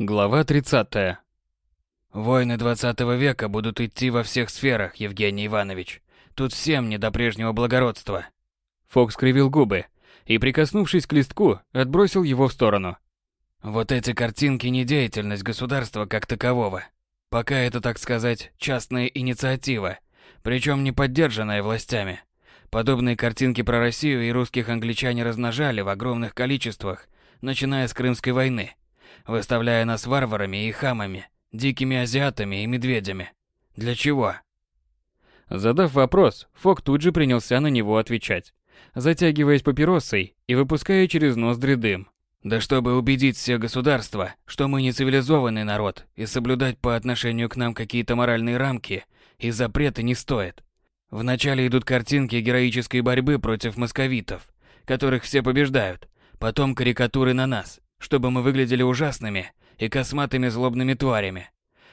Глава 30. Войны 20 века будут идти во всех сферах, Евгений Иванович. Тут всем не до прежнего благородства. Фокс кривил губы и, прикоснувшись к листку, отбросил его в сторону. Вот эти картинки не деятельность государства как такового. Пока это, так сказать, частная инициатива, причем не поддержанная властями. Подобные картинки про Россию и русских англичане размножали в огромных количествах, начиная с Крымской войны, выставляя нас варварами и хамами, дикими азиатами и медведями. Для чего? Задав вопрос, Фок тут же принялся на него отвечать, затягиваясь папиросой и выпуская через ноздри дым. Да чтобы убедить все государства, что мы не цивилизованный народ, и соблюдать по отношению к нам какие-то моральные рамки и запреты не стоит. Вначале идут картинки героической борьбы против московитов, которых все побеждают, потом карикатуры на нас, чтобы мы выглядели ужасными и косматыми злобными тварями.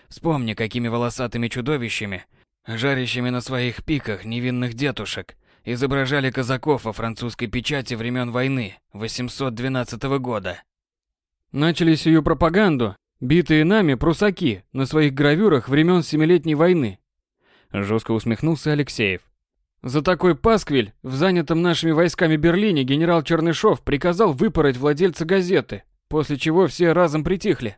Вспомни, какими волосатыми чудовищами, жарящими на своих пиках невинных детушек, изображали казаков во французской печати времен войны 812 года. Начали сию пропаганду, битые нами прусаки на своих гравюрах времен Семилетней войны. Жестко усмехнулся Алексеев. За такой пасквиль в занятом нашими войсками Берлине генерал Чернышов приказал выпороть владельца газеты, после чего все разом притихли.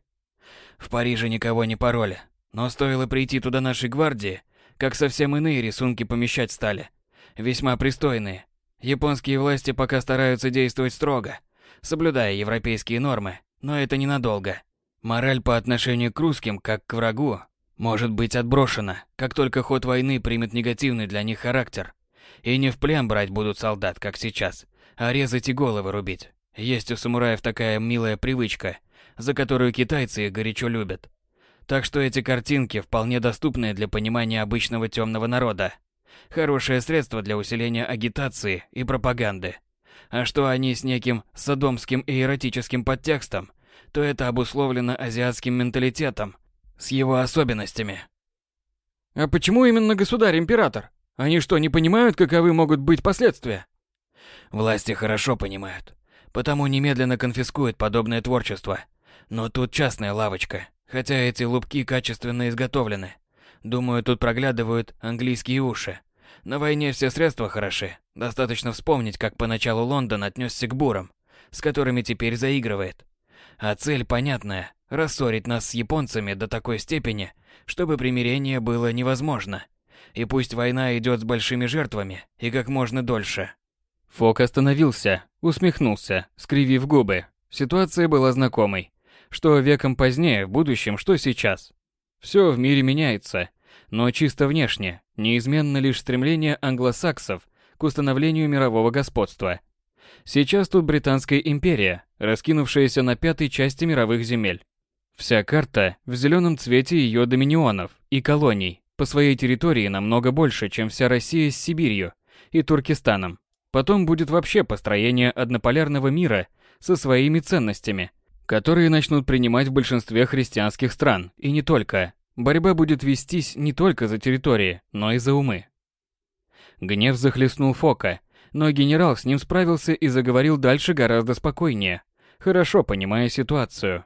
В Париже никого не пороли, но стоило прийти туда нашей гвардии, как совсем иные рисунки помещать стали – весьма пристойные. Японские власти пока стараются действовать строго, соблюдая европейские нормы, но это ненадолго. Мораль по отношению к русским, как к врагу, может быть отброшена, как только ход войны примет негативный для них характер. И не в плен брать будут солдат, как сейчас, а резать и головы рубить. Есть у самураев такая милая привычка, за которую китайцы их горячо любят. Так что эти картинки вполне доступны для понимания обычного темного народа. Хорошее средство для усиления агитации и пропаганды. А что они с неким садомским и эротическим подтекстом, то это обусловлено азиатским менталитетом, с его особенностями. А почему именно государь-император? Они что, не понимают, каковы могут быть последствия? Власти хорошо понимают, потому немедленно конфискуют подобное творчество. Но тут частная лавочка, хотя эти лупки качественно изготовлены. Думаю, тут проглядывают английские уши. На войне все средства хороши. Достаточно вспомнить, как поначалу Лондон отнесся к бурам, с которыми теперь заигрывает. А цель понятная – рассорить нас с японцами до такой степени, чтобы примирение было невозможно. И пусть война идет с большими жертвами и как можно дольше. Фок остановился, усмехнулся, скривив губы. Ситуация была знакомой. Что веком позднее, в будущем, что сейчас. Все в мире меняется, но чисто внешне, неизменно лишь стремление англосаксов к установлению мирового господства. Сейчас тут Британская империя, раскинувшаяся на пятой части мировых земель. Вся карта в зеленом цвете ее доминионов и колоний по своей территории намного больше, чем вся Россия с Сибирью и Туркестаном. Потом будет вообще построение однополярного мира со своими ценностями, которые начнут принимать в большинстве христианских стран, и не только. Борьба будет вестись не только за территории, но и за умы. Гнев захлестнул Фока, но генерал с ним справился и заговорил дальше гораздо спокойнее, хорошо понимая ситуацию.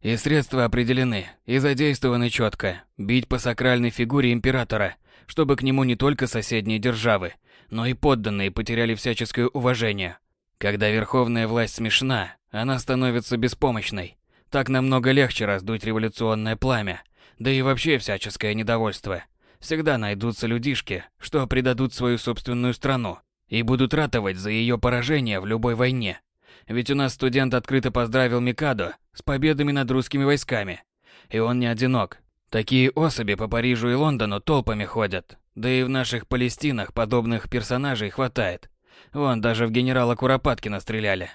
И средства определены, и задействованы четко. Бить по сакральной фигуре императора, чтобы к нему не только соседние державы, но и подданные потеряли всяческое уважение. Когда верховная власть смешна, она становится беспомощной. Так намного легче раздуть революционное пламя, да и вообще всяческое недовольство. Всегда найдутся людишки, что предадут свою собственную страну и будут ратовать за ее поражение в любой войне. Ведь у нас студент открыто поздравил Микадо с победами над русскими войсками. И он не одинок. Такие особи по Парижу и Лондону толпами ходят. Да и в наших Палестинах подобных персонажей хватает. Вон даже в генерала Куропаткина стреляли.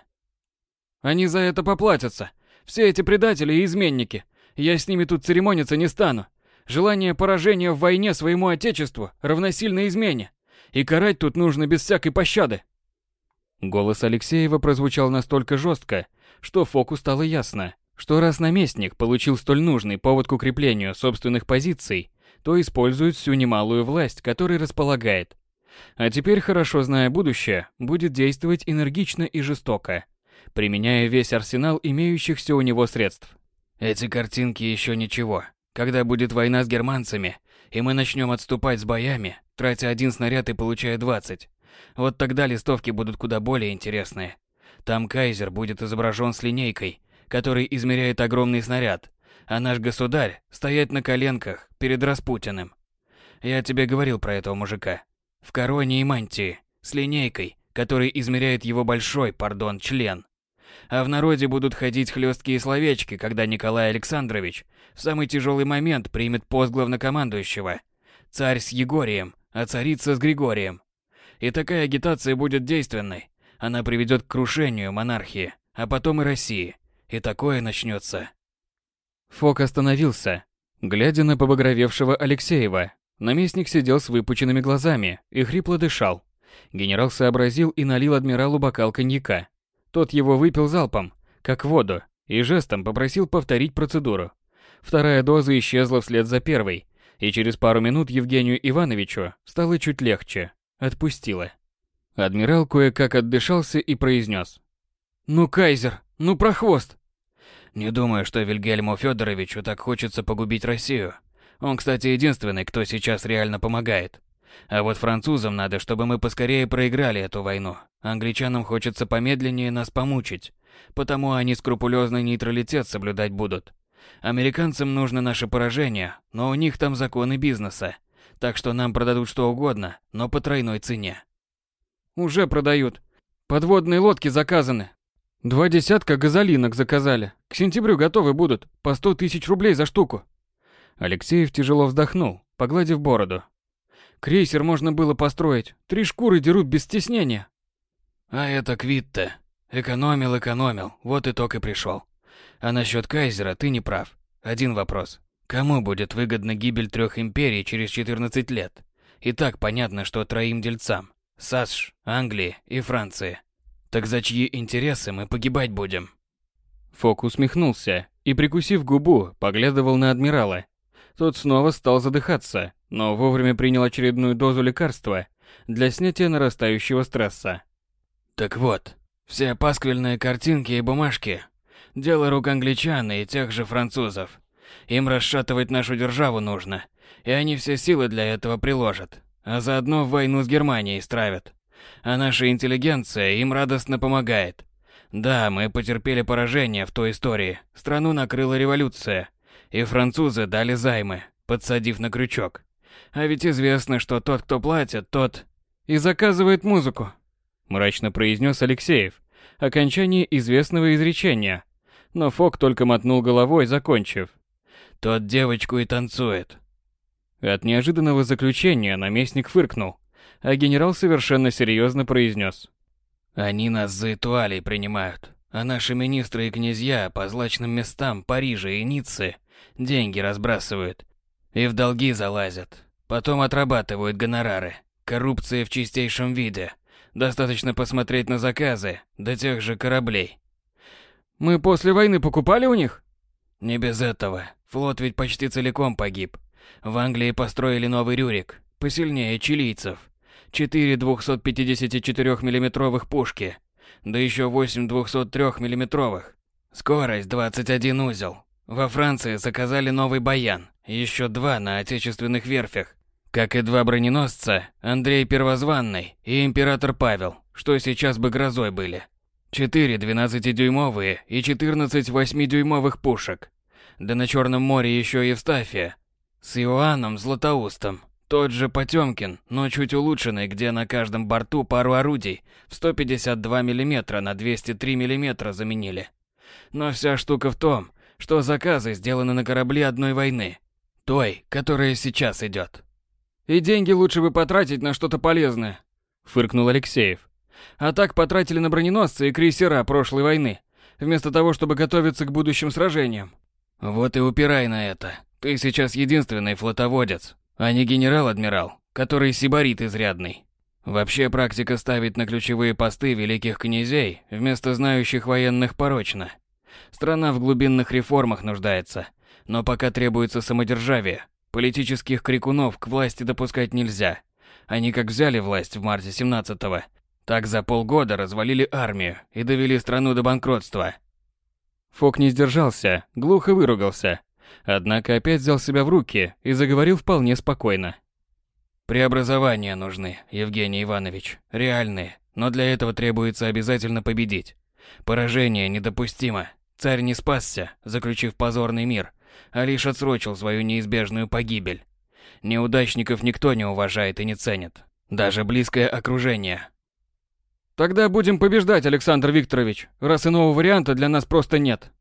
Они за это поплатятся. Все эти предатели и изменники. Я с ними тут церемониться не стану. Желание поражения в войне своему отечеству равносильно измене. И карать тут нужно без всякой пощады. Голос Алексеева прозвучал настолько жестко, что Фоку стало ясно, что раз наместник получил столь нужный повод к укреплению собственных позиций, то использует всю немалую власть, которой располагает. А теперь, хорошо зная будущее, будет действовать энергично и жестоко, применяя весь арсенал имеющихся у него средств. Эти картинки еще ничего. Когда будет война с германцами, и мы начнем отступать с боями, тратя один снаряд и получая 20, вот тогда листовки будут куда более интересные. Там кайзер будет изображен с линейкой, который измеряет огромный снаряд, а наш государь стоять на коленках перед Распутиным. Я тебе говорил про этого мужика. В короне и мантии, с линейкой, который измеряет его большой, пардон, член. А в народе будут ходить хлесткие словечки, когда Николай Александрович в самый тяжелый момент примет пост главнокомандующего. Царь с Егорием, а царица с Григорием. И такая агитация будет действенной. Она приведет к крушению монархии, а потом и России. И такое начнется. Фок остановился, глядя на побагровевшего Алексеева. Наместник сидел с выпученными глазами и хрипло дышал. Генерал сообразил и налил адмиралу бокал коньяка. Тот его выпил залпом, как воду, и жестом попросил повторить процедуру. Вторая доза исчезла вслед за первой, и через пару минут Евгению Ивановичу стало чуть легче. Отпустила. Адмирал кое-как отдышался и произнес. «Ну, кайзер, ну прохвост!» «Не думаю, что Вильгельму Федоровичу так хочется погубить Россию. Он, кстати, единственный, кто сейчас реально помогает. А вот французам надо, чтобы мы поскорее проиграли эту войну. Англичанам хочется помедленнее нас помучить, потому они скрупулезный нейтралитет соблюдать будут. Американцам нужно наше поражение, но у них там законы бизнеса. Так что нам продадут что угодно, но по тройной цене. Уже продают. Подводные лодки заказаны. Два десятка газолинок заказали. К сентябрю готовы будут. По сто тысяч рублей за штуку. Алексеев тяжело вздохнул, погладив бороду. Крейсер можно было построить. Три шкуры дерут без стеснения. А это Квитте. Экономил, экономил. Вот итог и пришел. А насчет Кайзера ты не прав. Один вопрос. Кому будет выгодна гибель трех империй через 14 лет? И так понятно, что троим дельцам. САСШ, Англии и Франции. Так за чьи интересы мы погибать будем? Фок усмехнулся и, прикусив губу, поглядывал на адмирала. Тот снова стал задыхаться, но вовремя принял очередную дозу лекарства для снятия нарастающего стресса. Так вот, все пасквильные картинки и бумажки – дело рук англичан и тех же французов. Им расшатывать нашу державу нужно, и они все силы для этого приложат, а заодно войну с Германией стравят. А наша интеллигенция им радостно помогает. Да, мы потерпели поражение в той истории, страну накрыла революция, и французы дали займы, подсадив на крючок. А ведь известно, что тот, кто платит, тот и заказывает музыку, мрачно произнес Алексеев, окончание известного изречения. Но Фок только мотнул головой, закончив. Тот девочку и танцует. От неожиданного заключения наместник фыркнул, а генерал совершенно серьезно произнес. Они нас за этуалей принимают, а наши министры и князья по злачным местам Парижа и Ниццы деньги разбрасывают и в долги залазят. Потом отрабатывают гонорары. Коррупция в чистейшем виде. Достаточно посмотреть на заказы, до тех же кораблей. Мы после войны покупали у них? Не без этого. Флот ведь почти целиком погиб. В Англии построили новый Рюрик, посильнее чилийцев. Четыре 254 миллиметровых пушки, да еще восемь 203 миллиметровых. Скорость 21 узел. Во Франции заказали новый Баян, еще два на отечественных верфях. Как и два броненосца, Андрей Первозванный и Император Павел, что сейчас бы грозой были. Четыре 12-дюймовые и 14 8-дюймовых пушек. Да на Черном море еще и Евстафия. С Иоанном Златоустом. Тот же Потемкин, но чуть улучшенный, где на каждом борту пару орудий в 152 мм на 203 мм заменили. Но вся штука в том, что заказы сделаны на корабли одной войны. Той, которая сейчас идет. И деньги лучше бы потратить на что-то полезное, фыркнул Алексеев. А так потратили на броненосцы и крейсера прошлой войны, вместо того, чтобы готовиться к будущим сражениям. Вот и упирай на это. Ты сейчас единственный флотоводец, а не генерал-адмирал, который сибарит изрядный. Вообще практика ставить на ключевые посты великих князей вместо знающих военных порочно. Страна в глубинных реформах нуждается, но пока требуется самодержавие. Политических крикунов к власти допускать нельзя. Они как взяли власть в марте 17-го, так за полгода развалили армию и довели страну до банкротства. Фок не сдержался, глухо выругался. Однако опять взял себя в руки и заговорил вполне спокойно. Преобразования нужны, Евгений Иванович, реальные, но для этого требуется обязательно победить. Поражение недопустимо. Царь не спасся, заключив позорный мир, а лишь отсрочил свою неизбежную погибель. Неудачников никто не уважает и не ценит, даже близкое окружение. Тогда будем побеждать, Александр Викторович, раз иного варианта для нас просто нет.